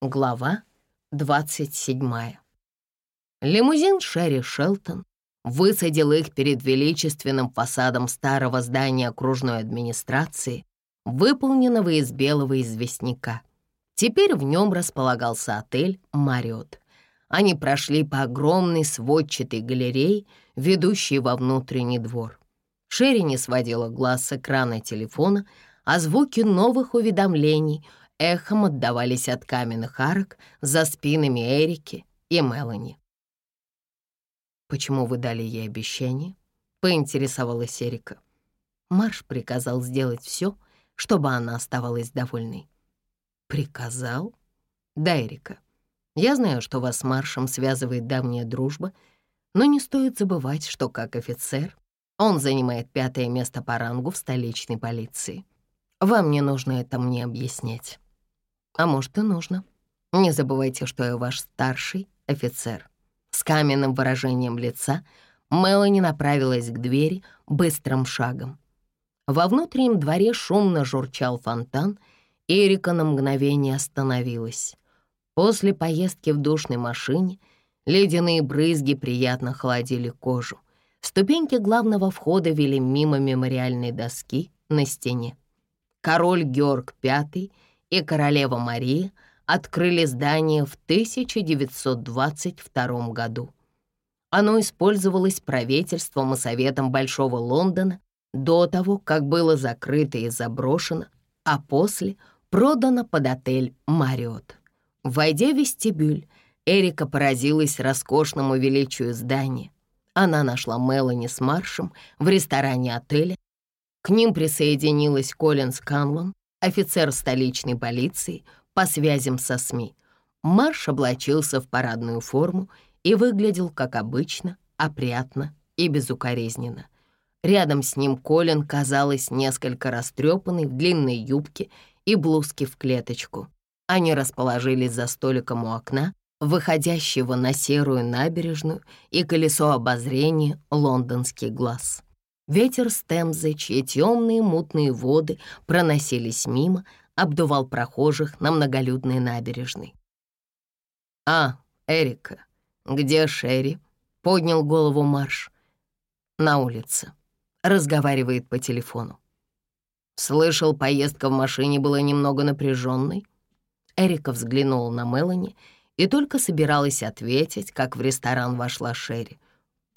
Глава 27. Лимузин Шерри Шелтон высадил их перед величественным фасадом старого здания окружной администрации, выполненного из белого известняка. Теперь в нем располагался отель «Мариот». Они прошли по огромной сводчатой галерее, ведущей во внутренний двор. Шерри не сводила глаз с экрана телефона, а звуки новых уведомлений — эхом отдавались от каменных арок за спинами Эрики и Мелани. «Почему вы дали ей обещание?» — поинтересовалась Эрика. Марш приказал сделать все, чтобы она оставалась довольной. «Приказал?» «Да, Эрика. Я знаю, что вас с Маршем связывает давняя дружба, но не стоит забывать, что как офицер он занимает пятое место по рангу в столичной полиции. Вам не нужно это мне объяснять. А может, и нужно. Не забывайте, что я ваш старший офицер. С каменным выражением лица Мелани направилась к двери быстрым шагом. Во внутреннем дворе шумно журчал фонтан, Эрика на мгновение остановилась. После поездки в душной машине ледяные брызги приятно холодили кожу. Ступеньки главного входа вели мимо мемориальной доски на стене. Король Георг V — и королева Мария открыли здание в 1922 году. Оно использовалось правительством и Советом Большого Лондона до того, как было закрыто и заброшено, а после продано под отель «Мариот». Войдя в вестибюль, Эрика поразилась роскошному величию здания. Она нашла Мелани с Маршем в ресторане отеля. К ним присоединилась Колин Сканлон, офицер столичной полиции по связям со СМИ. Марш облачился в парадную форму и выглядел, как обычно, опрятно и безукоризненно. Рядом с ним Колин казалась несколько растрепанной в длинной юбке и блузке в клеточку. Они расположились за столиком у окна, выходящего на серую набережную и колесо обозрения «Лондонский глаз». Ветер с Темзы, чьи темные мутные воды проносились мимо, обдувал прохожих на многолюдной набережной. «А, Эрика, где Шерри?» — поднял голову Марш. «На улице. Разговаривает по телефону. Слышал, поездка в машине была немного напряженной. Эрика взглянула на Мелани и только собиралась ответить, как в ресторан вошла Шерри.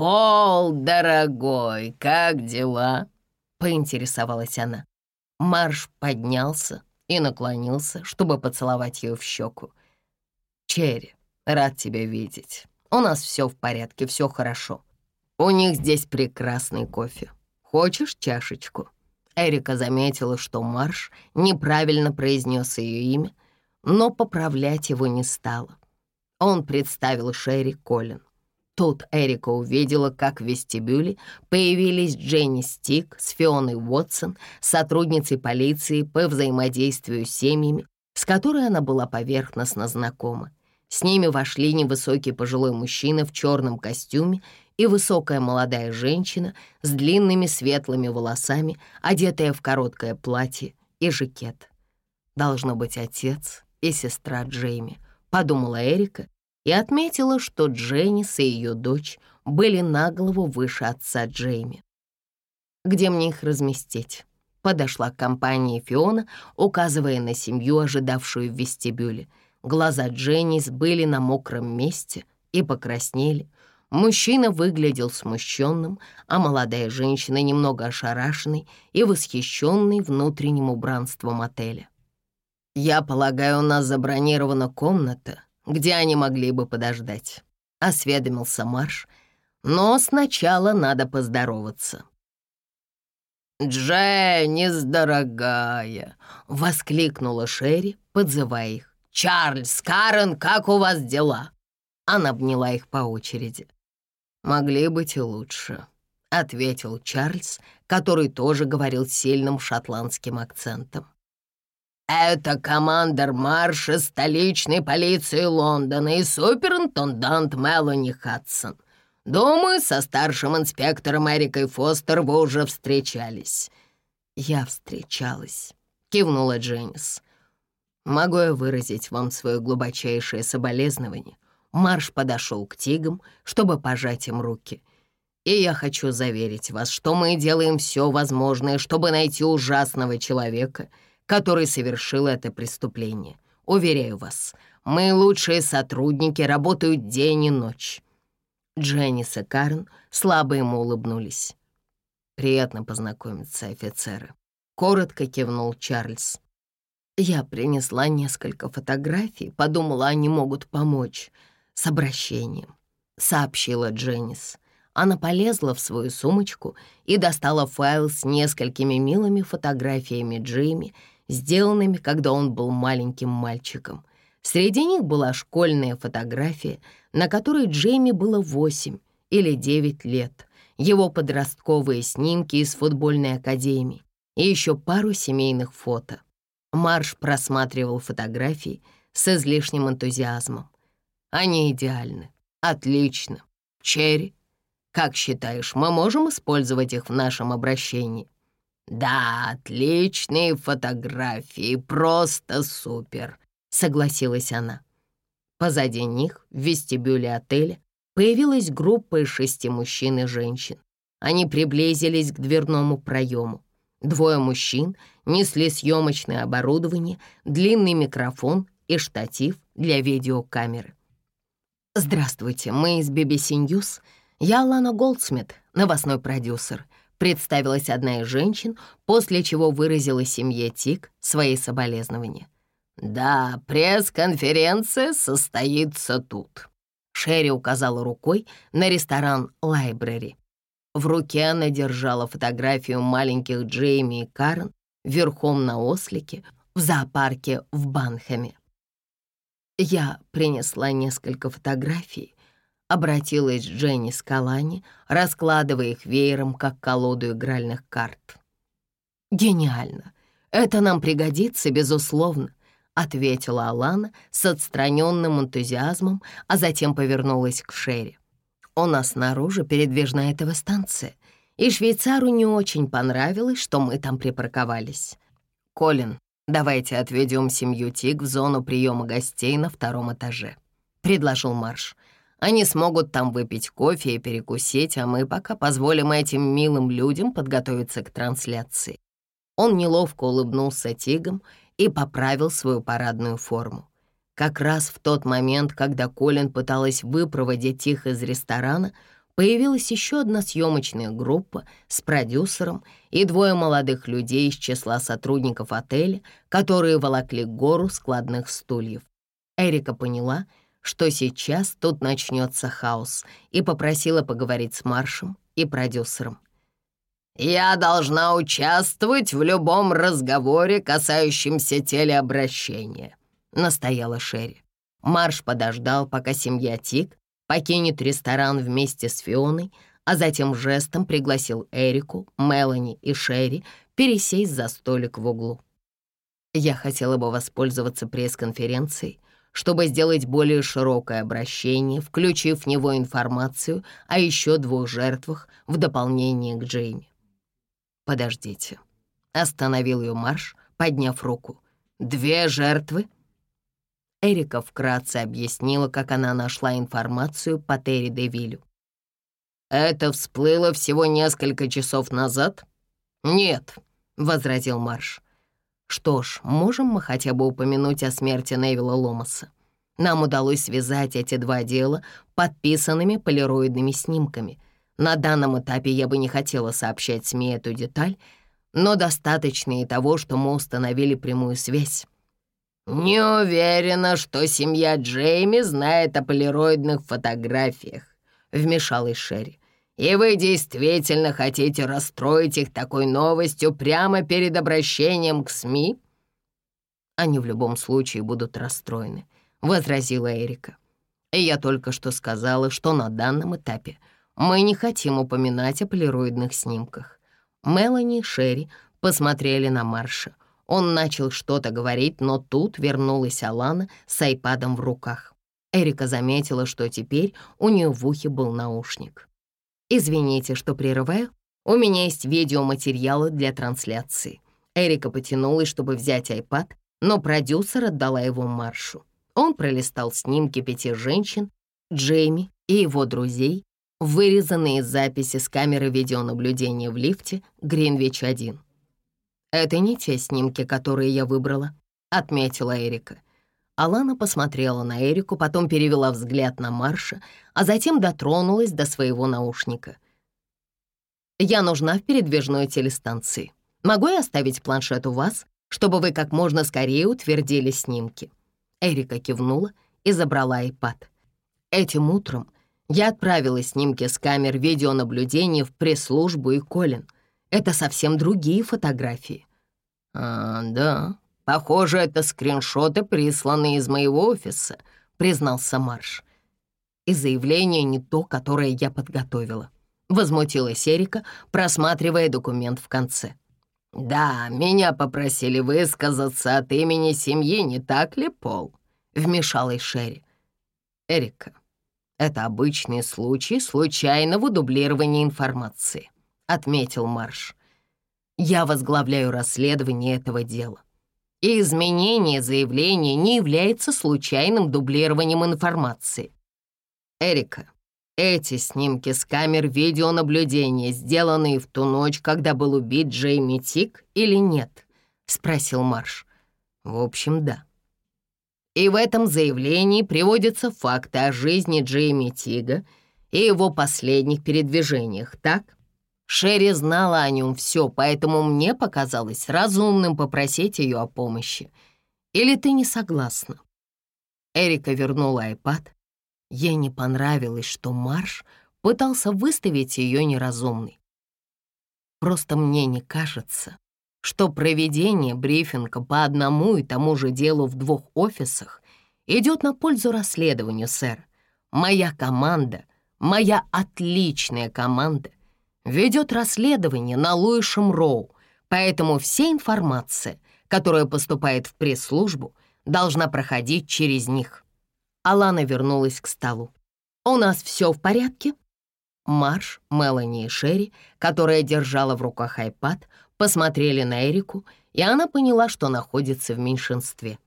«Пол, дорогой, как дела?» — поинтересовалась она. Марш поднялся и наклонился, чтобы поцеловать ее в щеку. «Черри, рад тебя видеть. У нас все в порядке, все хорошо. У них здесь прекрасный кофе. Хочешь чашечку?» Эрика заметила, что Марш неправильно произнес ее имя, но поправлять его не стала. Он представил Шерри Колин. Тут Эрика увидела, как в вестибюле появились Дженни Стик с Фионой Уотсон, сотрудницей полиции по взаимодействию с семьями, с которой она была поверхностно знакома. С ними вошли невысокий пожилой мужчина в черном костюме и высокая молодая женщина с длинными светлыми волосами, одетая в короткое платье и жакет. «Должно быть отец и сестра Джейми», — подумала Эрика и отметила, что Дженнис и ее дочь были на голову выше отца Джейми. «Где мне их разместить?» Подошла к компании Фиона, указывая на семью, ожидавшую в вестибюле. Глаза Дженнис были на мокром месте и покраснели. Мужчина выглядел смущенным, а молодая женщина немного ошарашенной и восхищенной внутренним убранством отеля. «Я полагаю, у нас забронирована комната где они могли бы подождать», — осведомился Марш. «Но сначала надо поздороваться». «Дженнис, дорогая!» — воскликнула Шерри, подзывая их. «Чарльз, Карен, как у вас дела?» Она обняла их по очереди. «Могли быть и лучше», — ответил Чарльз, который тоже говорил сильным шотландским акцентом. Это командор марша столичной полиции Лондона и суперинтендант Мелани Хадсон. Думаю, со старшим инспектором Эрикой Фостер вы уже встречались». «Я встречалась», — кивнула Дженнис. Могу я выразить вам свое глубочайшее соболезнование? Марш подошел к тигам, чтобы пожать им руки. И я хочу заверить вас, что мы делаем все возможное, чтобы найти ужасного человека, который совершил это преступление. Уверяю вас, мы лучшие сотрудники, работают день и ночь». Дженнис и Карн слабо ему улыбнулись. «Приятно познакомиться, офицеры», — коротко кивнул Чарльз. Я принесла несколько фотографий, подумала, они могут помочь с обращением, сообщила Дженнис. Она полезла в свою сумочку и достала файл с несколькими милыми фотографиями Джейми, сделанными, когда он был маленьким мальчиком. Среди них была школьная фотография, на которой Джейми было 8 или 9 лет, его подростковые снимки из футбольной академии и еще пару семейных фото. Марш просматривал фотографии с излишним энтузиазмом. Они идеальны. Отлично. Черри, как считаешь, мы можем использовать их в нашем обращении? Да, отличные фотографии, просто супер, согласилась она. Позади них, в вестибюле отеля, появилась группа из шести мужчин и женщин. Они приблизились к дверному проему. Двое мужчин несли съемочное оборудование, длинный микрофон и штатив для видеокамеры. «Здравствуйте, мы из BBC News. Я Лана Голдсмит, новостной продюсер», представилась одна из женщин, после чего выразила семье Тик свои соболезнования. «Да, пресс-конференция состоится тут», — Шерри указала рукой на ресторан «Лайбрери». В руке она держала фотографию маленьких Джейми и Карен верхом на ослике в зоопарке в Банхаме. Я принесла несколько фотографий, обратилась Дженни Скалани, раскладывая их веером, как колоду игральных карт. «Гениально! Это нам пригодится, безусловно», — ответила Алана с отстраненным энтузиазмом, а затем повернулась к Шерри. У нас снаружи передвижная этого станция, и швейцару не очень понравилось, что мы там припарковались. Колин, давайте отведем семью Тиг в зону приема гостей на втором этаже», — предложил Марш. «Они смогут там выпить кофе и перекусить, а мы пока позволим этим милым людям подготовиться к трансляции». Он неловко улыбнулся Тигам и поправил свою парадную форму. Как раз в тот момент, когда Колин пыталась выпроводить их из ресторана, появилась еще одна съемочная группа с продюсером и двое молодых людей из числа сотрудников отеля, которые волокли гору складных стульев. Эрика поняла, что сейчас тут начнется хаос, и попросила поговорить с Маршем и продюсером. «Я должна участвовать в любом разговоре, касающемся телеобращения», — настояла Шерри. Марш подождал, пока семья Тик покинет ресторан вместе с Фионой, а затем жестом пригласил Эрику, Мелани и Шерри пересесть за столик в углу. Я хотела бы воспользоваться пресс-конференцией, чтобы сделать более широкое обращение, включив в него информацию о еще двух жертвах в дополнение к Джейми. «Подождите», — остановил ее Марш, подняв руку. «Две жертвы?» Эрика вкратце объяснила, как она нашла информацию по Терри Девилю. «Это всплыло всего несколько часов назад?» «Нет», — возразил Марш. «Что ж, можем мы хотя бы упомянуть о смерти Невилла Ломаса? Нам удалось связать эти два дела подписанными полироидными снимками. На данном этапе я бы не хотела сообщать СМИ эту деталь, но достаточно и того, что мы установили прямую связь. «Не уверена, что семья Джейми знает о полироидных фотографиях», — вмешалась Шерри. «И вы действительно хотите расстроить их такой новостью прямо перед обращением к СМИ?» «Они в любом случае будут расстроены», — возразила Эрика. «И я только что сказала, что на данном этапе мы не хотим упоминать о полироидных снимках». Мелани и Шерри посмотрели на Марша. Он начал что-то говорить, но тут вернулась Алана с айпадом в руках. Эрика заметила, что теперь у нее в ухе был наушник. «Извините, что прерываю. У меня есть видеоматериалы для трансляции». Эрика потянулась, чтобы взять айпад, но продюсер отдала его Маршу. Он пролистал снимки пяти женщин, Джейми и его друзей, вырезанные записи с камеры видеонаблюдения в лифте Гринвич-1. «Это не те снимки, которые я выбрала», — отметила Эрика. Алана посмотрела на Эрику, потом перевела взгляд на Марша, а затем дотронулась до своего наушника. «Я нужна в передвижной телестанции. Могу я оставить планшет у вас, чтобы вы как можно скорее утвердили снимки?» Эрика кивнула и забрала iPad. Этим утром я отправила снимки с камер видеонаблюдения в пресс-службу и Колин. Это совсем другие фотографии. «А, да, похоже, это скриншоты, присланные из моего офиса», — признался Марш. «И заявление не то, которое я подготовила», — возмутилась Эрика, просматривая документ в конце. «Да, меня попросили высказаться от имени семьи, не так ли, Пол?» — вмешалась Шерри. «Эрика, это обычный случай случайного дублирования информации», — отметил Марш. «Я возглавляю расследование этого дела. И изменение заявления не является случайным дублированием информации. Эрика, эти снимки с камер видеонаблюдения, сделанные в ту ночь, когда был убит Джейми Тик, или нет?» — спросил Марш. «В общем, да». И в этом заявлении приводятся факты о жизни Джейми Тига и его последних передвижениях, так? Шерри знала о нем все, поэтому мне показалось разумным попросить ее о помощи. Или ты не согласна?» Эрика вернула айпад, Ей не понравилось, что Марш пытался выставить ее неразумной. Просто мне не кажется, что проведение брифинга по одному и тому же делу в двух офисах идет на пользу расследованию, сэр. Моя команда, моя отличная команда, ведет расследование на Луишем Роу, поэтому вся информация, которая поступает в пресс-службу, должна проходить через них. Алана вернулась к столу. «У нас все в порядке?» Марш, Мелани и Шерри, которая держала в руках айпад, посмотрели на Эрику, и она поняла, что находится в меньшинстве.